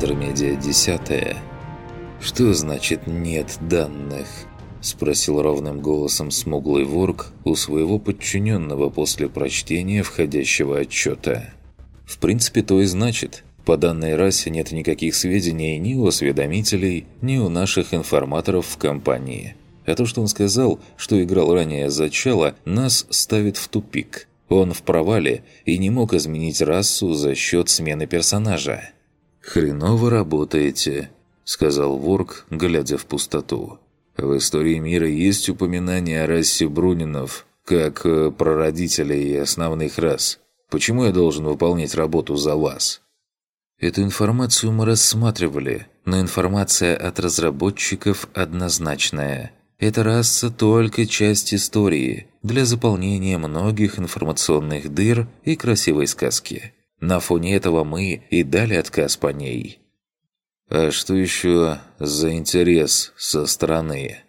Интермедиа десятая. «Что значит «нет данных»?» – спросил ровным голосом смуглый ворк у своего подчиненного после прочтения входящего отчета. «В принципе, то и значит. По данной расе нет никаких сведений ни у осведомителей, ни у наших информаторов в компании. А то, что он сказал, что играл ранее за Чала, нас ставит в тупик. Он в провале и не мог изменить расу за счет смены персонажа. «Хреново работаете», — сказал Ворк, глядя в пустоту. «В истории мира есть упоминание о расе Брунинов, как э, прародителей основных рас. Почему я должен выполнять работу за вас?» Эту информацию мы рассматривали, но информация от разработчиков однозначная. Эта раса только часть истории для заполнения многих информационных дыр и красивой сказки. На фоне этого мы и дали отказ по ней. А что еще за интерес со стороны?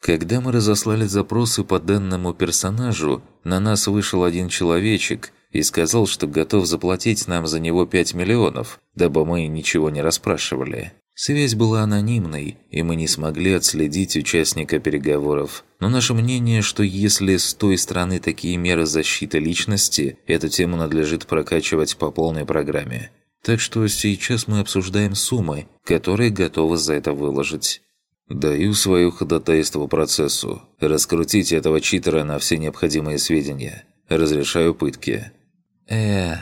Когда мы разослали запросы по данному персонажу, на нас вышел один человечек и сказал, что готов заплатить нам за него 5 миллионов, дабы мы ничего не расспрашивали. Связь была анонимной, и мы не смогли отследить участника переговоров. Но наше мнение, что если с той стороны такие меры защиты личности, эту тему надлежит прокачивать по полной программе. Так что сейчас мы обсуждаем суммы, которые готовы за это выложить. Даю свое ходатайство процессу. Раскрутите этого читера на все необходимые сведения. Разрешаю пытки. э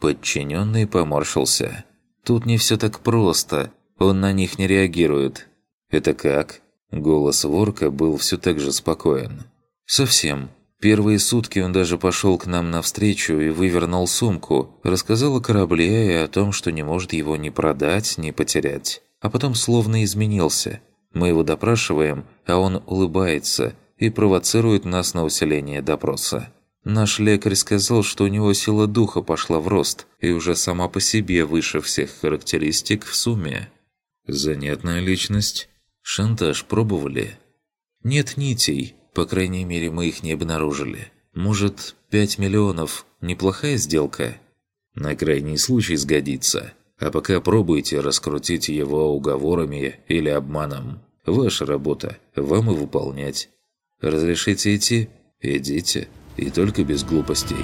Подчиненный поморщился. Тут не все так просто. Он на них не реагирует. Это как? Голос Ворка был все так же спокоен. Совсем. Первые сутки он даже пошел к нам навстречу и вывернул сумку, рассказал о корабле и о том, что не может его ни продать, ни потерять. А потом словно изменился. Мы его допрашиваем, а он улыбается и провоцирует нас на усиление допроса. Наш лекарь сказал, что у него сила духа пошла в рост и уже сама по себе выше всех характеристик в сумме. Занятная личность. Шантаж пробовали? Нет нитей. По крайней мере, мы их не обнаружили. Может, 5 миллионов – неплохая сделка? На крайний случай сгодится. А пока пробуйте раскрутить его уговорами или обманом. Ваша работа, вам и выполнять. Разрешите идти? Идите. И только без глупостей.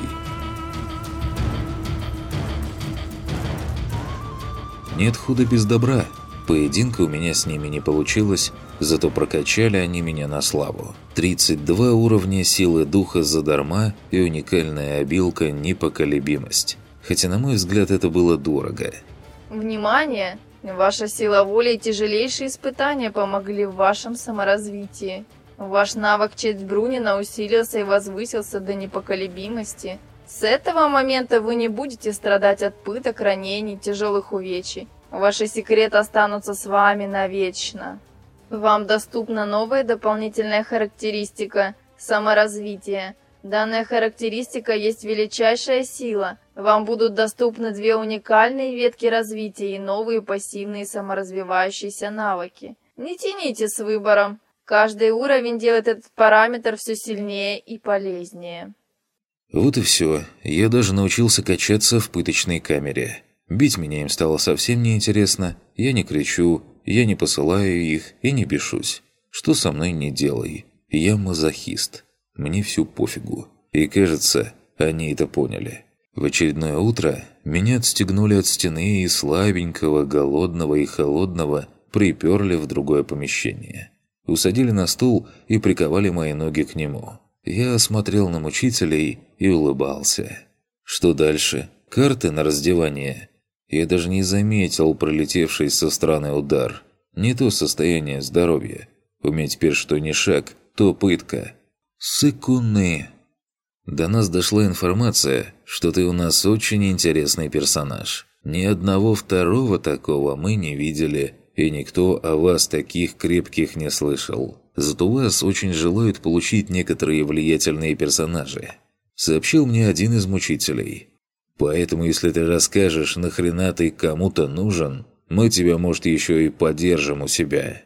Нет худа без добра. Поединка у меня с ними не получилось, зато прокачали они меня на славу. 32 уровня силы духа задарма и уникальная обилка непоколебимость. Хотя, на мой взгляд, это было дорого. Внимание! Ваша сила воли и тяжелейшие испытания помогли в вашем саморазвитии. Ваш навык честь Брунина усилился и возвысился до непоколебимости. С этого момента вы не будете страдать от пыток, ранений, тяжелых увечий. Ваши секреты останутся с вами навечно. Вам доступна новая дополнительная характеристика – саморазвитие. Данная характеристика есть величайшая сила. Вам будут доступны две уникальные ветки развития и новые пассивные саморазвивающиеся навыки. Не тяните с выбором. Каждый уровень делает этот параметр все сильнее и полезнее. Вот и все. Я даже научился качаться в пыточной камере. Бить меня им стало совсем неинтересно. Я не кричу, я не посылаю их и не бешусь. Что со мной не делай. Я мазохист. Мне всю пофигу. И кажется, они это поняли. В очередное утро меня отстегнули от стены и слабенького, голодного и холодного приперли в другое помещение. Усадили на стул и приковали мои ноги к нему. Я осмотрел на мучителей и улыбался. Что дальше? Карты на раздевание? Я даже не заметил пролетевший со стороны удар. Не то состояние здоровья. У меня теперь что ни шаг, то пытка. Сыкуны. До нас дошла информация, что ты у нас очень интересный персонаж. Ни одного второго такого мы не видели, и никто о вас таких крепких не слышал. Зато вас очень желают получить некоторые влиятельные персонажи. Сообщил мне один из мучителей – Поэтому, если ты расскажешь, нахрена ты кому-то нужен, мы тебя, может, еще и поддержим у себя.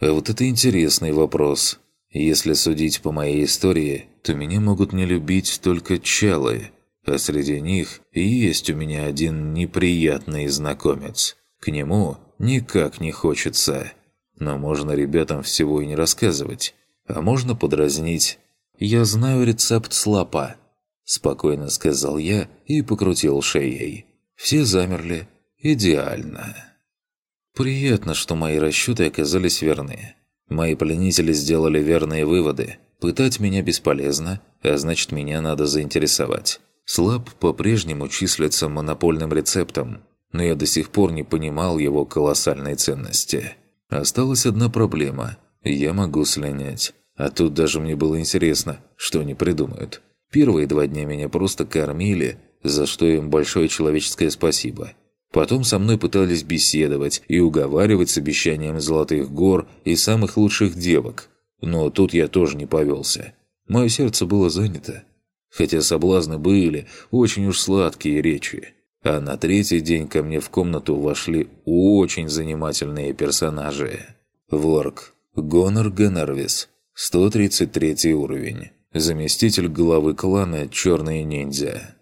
А вот это интересный вопрос. Если судить по моей истории, то меня могут не любить только чалы, а среди них есть у меня один неприятный знакомец. К нему никак не хочется. Но можно ребятам всего и не рассказывать. А можно подразнить. «Я знаю рецепт слапа», – спокойно сказал я и покрутил шеей. Все замерли. Идеально. Приятно, что мои расчеты оказались верны. Мои пленители сделали верные выводы. Пытать меня бесполезно, а значит, меня надо заинтересовать. Слаб по-прежнему числится монопольным рецептом, но я до сих пор не понимал его колоссальной ценности. Осталась одна проблема. Я могу слинять. А тут даже мне было интересно, что они придумают. Первые два дня меня просто кормили, за что им большое человеческое спасибо. Потом со мной пытались беседовать и уговаривать с обещанием золотых гор и самых лучших девок. Но тут я тоже не повелся. Мое сердце было занято. Хотя соблазны были, очень уж сладкие речи. А на третий день ко мне в комнату вошли очень занимательные персонажи. Ворк, Гонор Геннервис, 133 уровень. Заместитель главы клана «Черные ниндзя».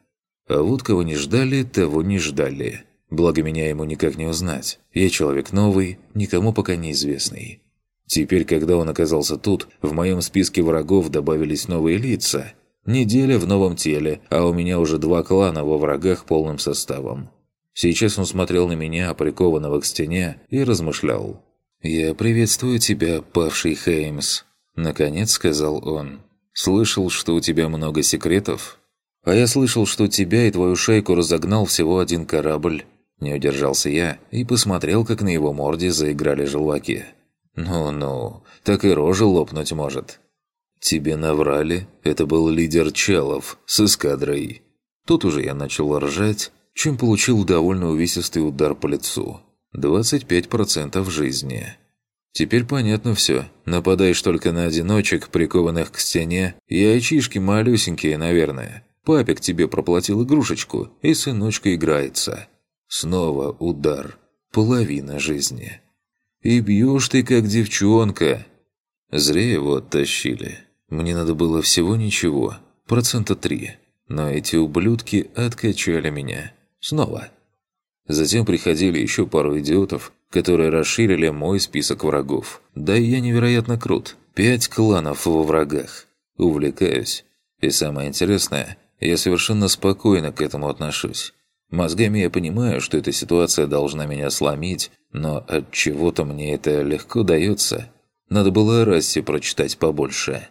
А вот кого не ждали, того не ждали. Благо меня ему никак не узнать. Я человек новый, никому пока неизвестный. Теперь, когда он оказался тут, в моем списке врагов добавились новые лица. Неделя в новом теле, а у меня уже два клана во врагах полным составом. Сейчас он смотрел на меня, прикованного к стене, и размышлял. «Я приветствую тебя, павший Хеймс», — наконец сказал он. «Слышал, что у тебя много секретов?» «А я слышал, что тебя и твою шейку разогнал всего один корабль. Не удержался я и посмотрел, как на его морде заиграли желваки. «Ну-ну, так и рожа лопнуть может». «Тебе наврали? Это был лидер Челов с эскадрой». Тут уже я начал ржать, чем получил довольно увесистый удар по лицу. 25% жизни. Теперь понятно все. Нападаешь только на одиночек, прикованных к стене, и айчишки малюсенькие, наверное. Папик тебе проплатил игрушечку, и сыночка играется. Снова удар. Половина жизни. И бьешь ты, как девчонка. Зря его оттащили. Мне надо было всего ничего, процента три. Но эти ублюдки откачали меня. Снова. Затем приходили еще пару идиотов, которые расширили мой список врагов. Да и я невероятно крут. Пять кланов во врагах. Увлекаюсь. И самое интересное, я совершенно спокойно к этому отношусь. Мозгами я понимаю, что эта ситуация должна меня сломить, но от чего-то мне это легко дается. Надо было о расе прочитать побольше.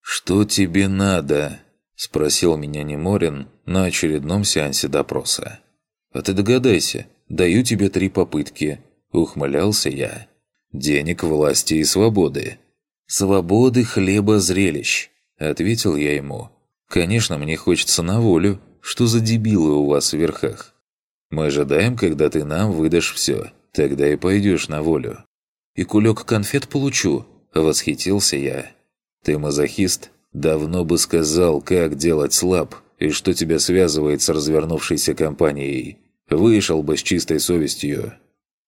«Что тебе надо?» – спросил меня Неморин на очередном сеансе допроса. «А ты догадайся, даю тебе три попытки», – ухмылялся я. «Денег, власти и свободы». «Свободы, хлеба, зрелищ», – ответил я ему. «Конечно, мне хочется на волю, что за дебилы у вас в верхах? Мы ожидаем, когда ты нам выдашь все. Тогда и пойдешь на волю. И кулек конфет получу, восхитился я. Ты мазохист? Давно бы сказал, как делать слаб и что тебя связывает с развернувшейся компанией. Вышел бы с чистой совестью.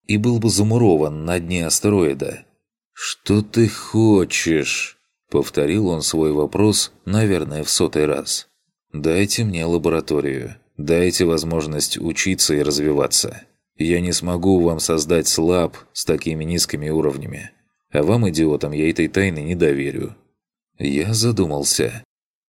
И был бы замурован на дне астероида. «Что ты хочешь?» Повторил он свой вопрос, наверное, в сотый раз. Дайте мне лабораторию. Дайте возможность учиться и развиваться. Я не смогу вам создать слаб с такими низкими уровнями. А вам, идиотам, я этой тайны не доверю». Я задумался.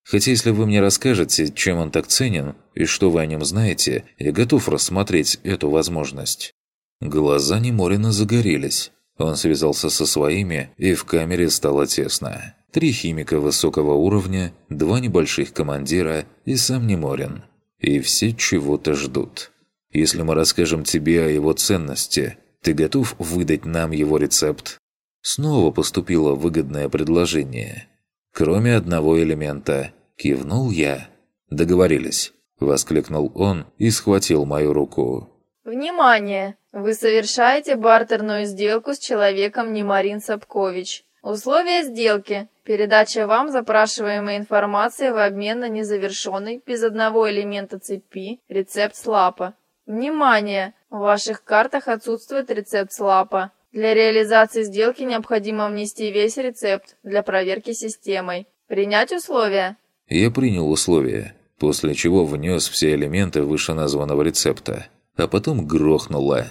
Хотя если вы мне расскажете, чем он так ценен и что вы о нем знаете, я готов рассмотреть эту возможность. Глаза Неморина загорелись. Он связался со своими, и в камере стало тесно. Три химика высокого уровня, два небольших командира и сам Неморин. И все чего-то ждут. Если мы расскажем тебе о его ценности, ты готов выдать нам его рецепт? Снова поступило выгодное предложение. Кроме одного элемента. Кивнул я. Договорились. Воскликнул он и схватил мою руку. Внимание! Вы совершаете бартерную сделку с человеком Немарин Сапкович. Условия сделки. Передача вам запрашиваемой информации в обмен на незавершенный, без одного элемента цепи, рецепт слапа. Внимание! В ваших картах отсутствует рецепт слапа. Для реализации сделки необходимо внести весь рецепт для проверки системой. Принять условия? Я принял условия, после чего внес все элементы вышеназванного рецепта, а потом грохнула.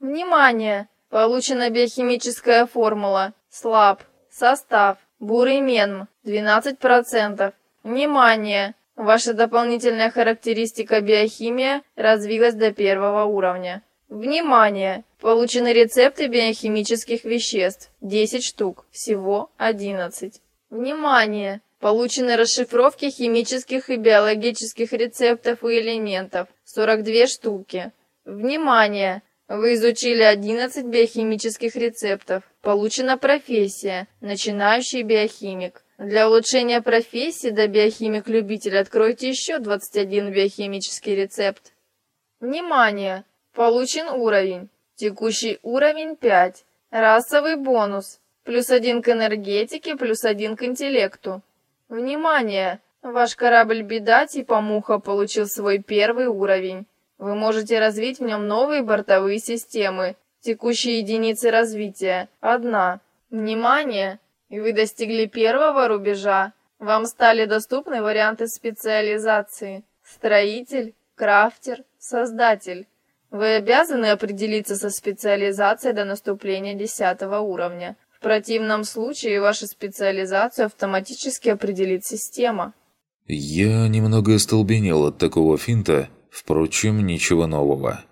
Внимание! Получена биохимическая формула. Слаб. Состав. Бурый менм. 12%. Внимание! Ваша дополнительная характеристика биохимия развилась до первого уровня. Внимание! Получены рецепты биохимических веществ. 10 штук. Всего 11. Внимание! Получены расшифровки химических и биологических рецептов и элементов. 42 штуки. Внимание! Вы изучили 11 биохимических рецептов. Получена профессия. Начинающий биохимик. Для улучшения профессии до биохимик-любитель откройте еще 21 биохимический рецепт. Внимание! Получен уровень. Текущий уровень 5. Расовый бонус. Плюс один к энергетике, плюс один к интеллекту. Внимание! Ваш корабль «Беда» типа «Муха» получил свой первый уровень. Вы можете развить в нем новые бортовые системы. Текущие единицы развития. Одна. Внимание! И вы достигли первого рубежа. Вам стали доступны варианты специализации. Строитель, крафтер, создатель. Вы обязаны определиться со специализацией до наступления 10 уровня. В противном случае вашу специализацию автоматически определит система. Я немного остолбенел от такого финта, впрочем, ничего нового.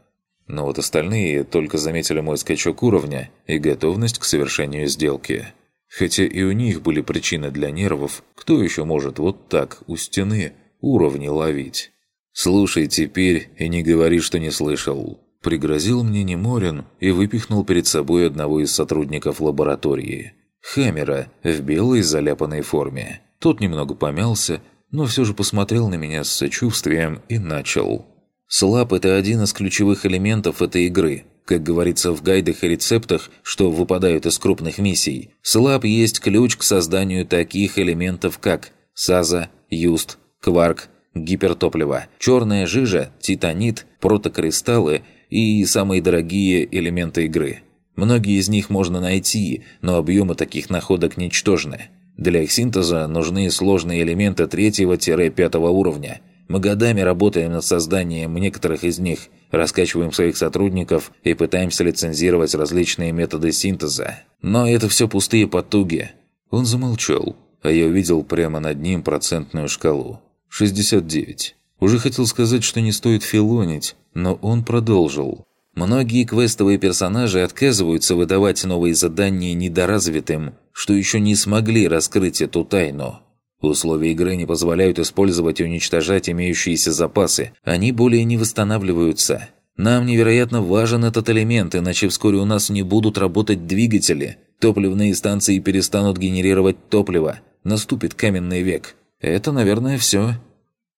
Но вот остальные только заметили мой скачок уровня и готовность к совершению сделки. Хотя и у них были причины для нервов, кто еще может вот так у стены уровни ловить? «Слушай теперь и не говори, что не слышал». Пригрозил мне Неморин и выпихнул перед собой одного из сотрудников лаборатории. Хаммера в белой заляпанной форме. Тот немного помялся, но все же посмотрел на меня с сочувствием и начал. «Слаб – это один из ключевых элементов этой игры. Как говорится в гайдах и рецептах, что выпадают из крупных миссий, слаб есть ключ к созданию таких элементов, как САЗа, Юст, Кварк, гипертопливо, черная жижа, титанит, протокристаллы и самые дорогие элементы игры. Многие из них можно найти, но объемы таких находок ничтожны. Для их синтеза нужны сложные элементы третьего-пятого уровня. Мы годами работаем над созданием некоторых из них, раскачиваем своих сотрудников и пытаемся лицензировать различные методы синтеза. Но это все пустые потуги. Он замолчал, а я увидел прямо над ним процентную шкалу. 69. Уже хотел сказать, что не стоит филонить, но он продолжил. Многие квестовые персонажи отказываются выдавать новые задания недоразвитым, что еще не смогли раскрыть эту тайну. Условия игры не позволяют использовать и уничтожать имеющиеся запасы, они более не восстанавливаются. Нам невероятно важен этот элемент, иначе вскоре у нас не будут работать двигатели, топливные станции перестанут генерировать топливо, наступит каменный век – это, наверное, все.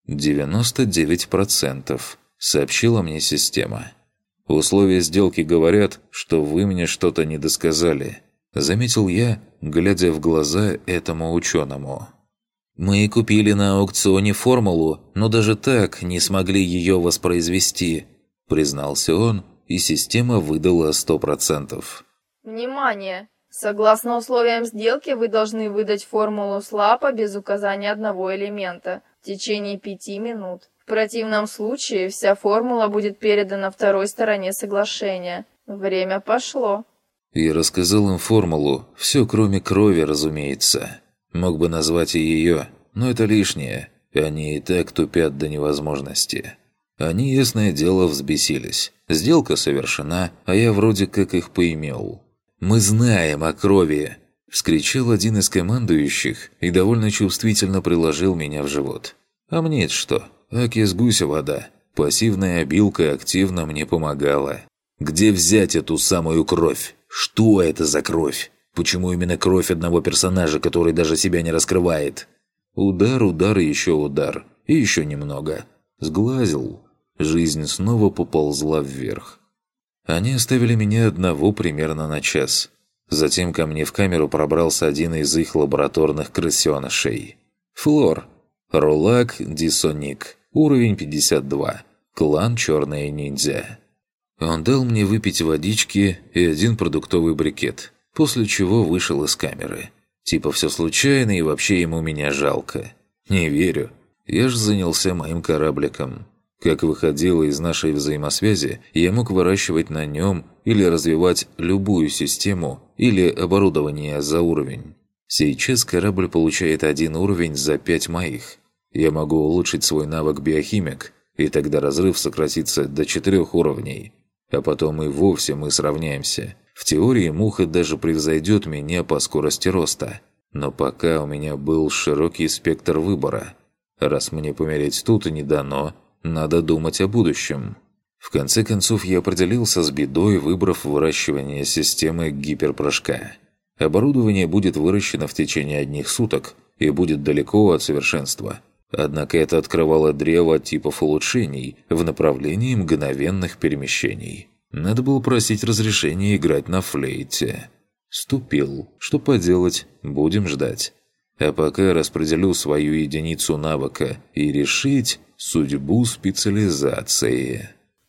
99%, сообщила мне система. Условия сделки говорят, что вы мне что-то не досказали. Заметил я, глядя в глаза этому ученому. Мы купили на аукционе формулу, но даже так не смогли ее воспроизвести, признался он, и система выдала 100%. Внимание! Согласно условиям сделки, вы должны выдать формулу слапа без указания одного элемента в течение пяти минут. В противном случае вся формула будет передана второй стороне соглашения. Время пошло. И рассказал им формулу, все кроме крови, разумеется. Мог бы назвать и ее, но это лишнее. Они и так тупят до невозможности. Они, ясное дело, взбесились. Сделка совершена, а я вроде как их поимел. «Мы знаем о крови!» – вскричал один из командующих и довольно чувствительно приложил меня в живот. «А мне что? Аки с гуся вода. Пассивная обилка активно мне помогала. Где взять эту самую кровь? Что это за кровь? Почему именно кровь одного персонажа, который даже себя не раскрывает?» Удар, удар и еще удар. И еще немного. Сглазил. Жизнь снова поползла вверх. Они оставили меня одного примерно на час. Затем ко мне в камеру пробрался один из их лабораторных крысенышей. Флор. Рулак Дисоник. Уровень 52. Клан Черные Ниндзя. Он дал мне выпить водички и один продуктовый брикет, после чего вышел из камеры. Типа все случайно и вообще ему меня жалко. Не верю. Я ж занялся моим корабликом. Как выходило из нашей взаимосвязи, я мог выращивать на нем или развивать любую систему или оборудование за уровень. Сейчас корабль получает один уровень за пять моих. Я могу улучшить свой навык биохимик, и тогда разрыв сократится до четырех уровней. А потом и вовсе мы сравняемся. В теории муха даже превзойдет меня по скорости роста. Но пока у меня был широкий спектр выбора. Раз мне помереть тут не дано, надо думать о будущем. В конце концов, я определился с бедой, выбрав выращивание системы гиперпрыжка. Оборудование будет выращено в течение одних суток и будет далеко от совершенства. Однако это открывало древо типов улучшений в направлении мгновенных перемещений. Надо было просить разрешения играть на флейте. Ступил. Что поделать, будем ждать. А пока распределю свою единицу навыка и решить, судьбу специализации.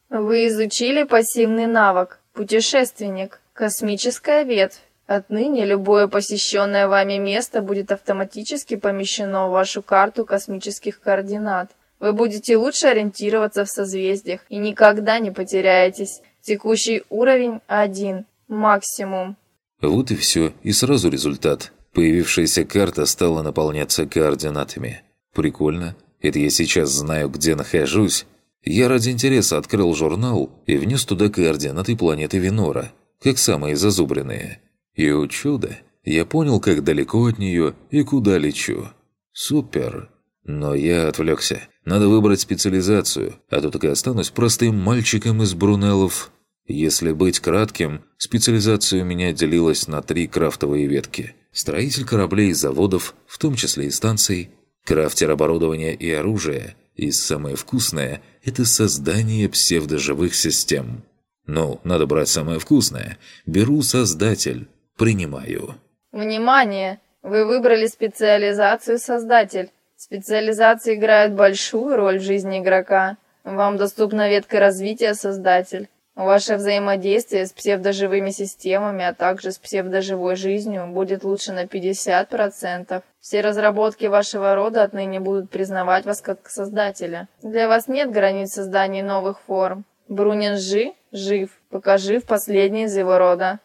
Вы изучили пассивный навык «Путешественник», «Космическая ветвь». Отныне любое посещенное вами место будет автоматически помещено в вашу карту космических координат. Вы будете лучше ориентироваться в созвездиях и никогда не потеряетесь. Текущий уровень 1. Максимум. Вот и все, и сразу результат. Появившаяся карта стала наполняться координатами. Прикольно. Это я сейчас знаю, где нахожусь. Я ради интереса открыл журнал и внес туда координаты планеты Венора, как самые зазубренные. И, о чудо, я понял, как далеко от нее и куда лечу. Супер. Но я отвлекся. Надо выбрать специализацию, а то так и останусь простым мальчиком из Брунеллов. Если быть кратким, специализация у меня делилась на три крафтовые ветки. Строитель кораблей и заводов, в том числе и станций, Крафтер оборудования и оружия. И самое вкусное – это создание псевдоживых систем. Ну, надо брать самое вкусное. Беру создатель. Принимаю. Внимание! Вы выбрали специализацию «Создатель». Специализации играют большую роль в жизни игрока. Вам доступна ветка развития «Создатель». Ваше взаимодействие с псевдоживыми системами, а также с псевдоживой жизнью будет лучше на 50%. Все разработки вашего рода отныне будут признавать вас как создателя. Для вас нет границ создания новых форм. Брунин Жи жив, пока жив последний из его рода.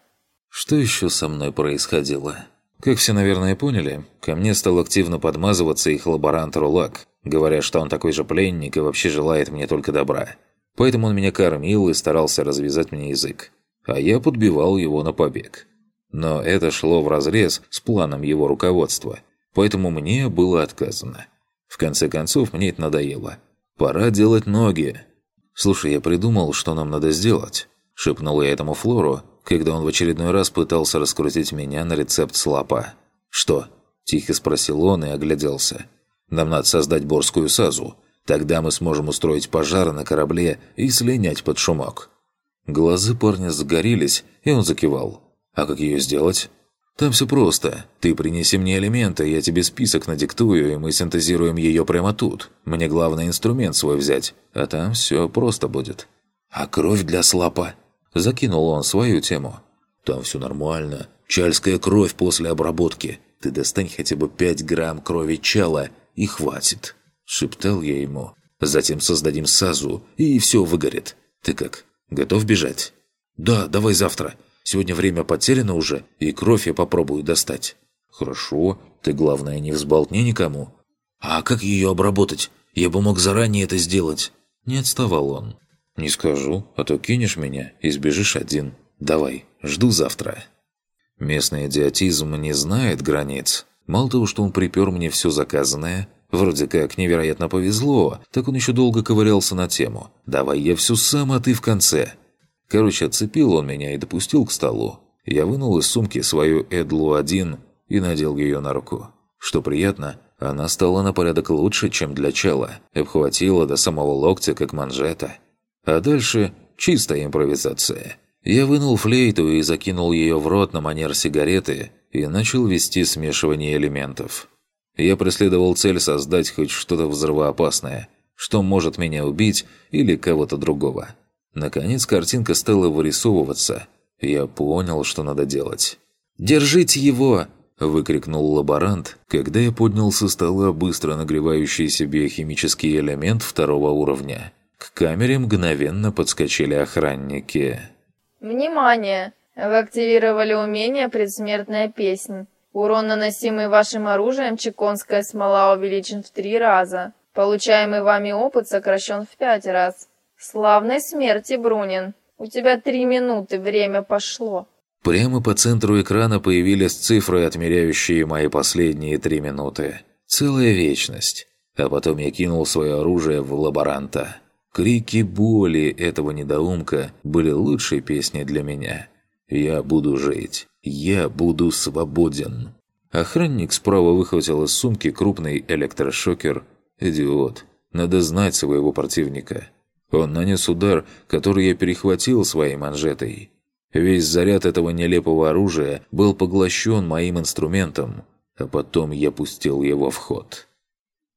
Что еще со мной происходило? Как все, наверное, поняли, ко мне стал активно подмазываться их лаборант Рулак, говоря, что он такой же пленник и вообще желает мне только добра. Поэтому он меня кормил и старался развязать мне язык. А я подбивал его на побег. Но это шло вразрез с планом его руководства. Поэтому мне было отказано. В конце концов, мне это надоело. Пора делать ноги. «Слушай, я придумал, что нам надо сделать», – шепнул я этому Флору, когда он в очередной раз пытался раскрутить меня на рецепт слапа. «Что?» – тихо спросил он и огляделся. «Нам надо создать борскую сазу, Тогда мы сможем устроить пожар на корабле и слинять под шумок». Глаза парня загорелись, и он закивал. «А как ее сделать?» «Там все просто. Ты принеси мне элементы, я тебе список надиктую, и мы синтезируем ее прямо тут. Мне главный инструмент свой взять, а там все просто будет». «А кровь для слапа?» Закинул он свою тему. «Там все нормально. Чальская кровь после обработки. Ты достань хотя бы 5 грамм крови чала, и хватит». Шептал я ему. «Затем создадим сазу, и все выгорит. Ты как, готов бежать?» «Да, давай завтра. Сегодня время потеряно уже, и кровь я попробую достать». «Хорошо. Ты, главное, не взболтни никому». «А как ее обработать? Я бы мог заранее это сделать». Не отставал он. «Не скажу, а то кинешь меня и сбежишь один. Давай, жду завтра». Местный идиотизм не знает границ. Мало того, что он припер мне все заказанное, Вроде как невероятно повезло, так он еще долго ковырялся на тему. «Давай я все сам, а ты в конце». Короче, отцепил он меня и допустил к столу. Я вынул из сумки свою Эдлу-1 и надел ее на руку. Что приятно, она стала на порядок лучше, чем для чела. Обхватила до самого локтя, как манжета. А дальше чистая импровизация. Я вынул флейту и закинул ее в рот на манер сигареты и начал вести смешивание элементов. Я преследовал цель создать хоть что-то взрывоопасное, что может меня убить или кого-то другого. Наконец картинка стала вырисовываться. Я понял, что надо делать. «Держите его!» – выкрикнул лаборант, когда я поднял со стола быстро нагревающийся биохимический элемент второго уровня. К камере мгновенно подскочили охранники. Внимание! Вы активировали умение «Предсмертная песнь». Урон, наносимый вашим оружием, чеконская смола увеличен в три раза. Получаемый вами опыт сокращен в пять раз. Славной смерти, Брунин. У тебя три минуты, время пошло. Прямо по центру экрана появились цифры, отмеряющие мои последние три минуты. Целая вечность. А потом я кинул свое оружие в лаборанта. Крики боли этого недоумка были лучшей песней для меня. Я буду жить. Я буду свободен. Охранник справа выхватил из сумки крупный электрошокер. Идиот. Надо знать своего противника. Он нанес удар, который я перехватил своей манжетой. Весь заряд этого нелепого оружия был поглощен моим инструментом, а потом я пустил его в ход.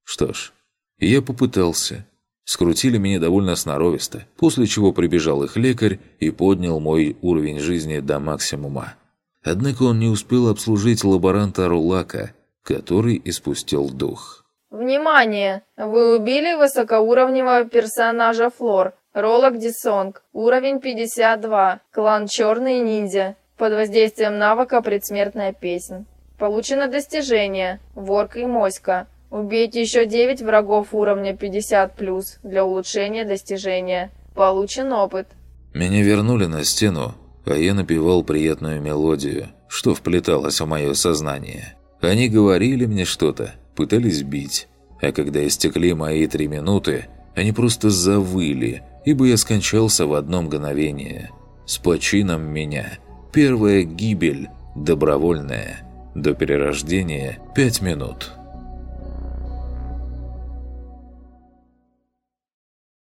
Что ж, я попытался. Скрутили меня довольно сноровисто, после чего прибежал их лекарь и поднял мой уровень жизни до максимума. Однако он не успел обслужить лаборанта Рулака, который испустил дух. Внимание! Вы убили высокоуровневого персонажа Флор, Ролок Дисонг, уровень 52, клан Черный Ниндзя, под воздействием навыка Предсмертная Песнь. Получено достижение Ворк и Моська. Убейте еще 9 врагов уровня 50+, для улучшения достижения. Получен опыт. Меня вернули на стену, а я напевал приятную мелодию, что вплеталось в мое сознание. Они говорили мне что-то, пытались бить, а когда истекли мои три минуты, они просто завыли – ибо я скончался в одно мгновение. С почином меня. Первая гибель, добровольная. До перерождения пять минут.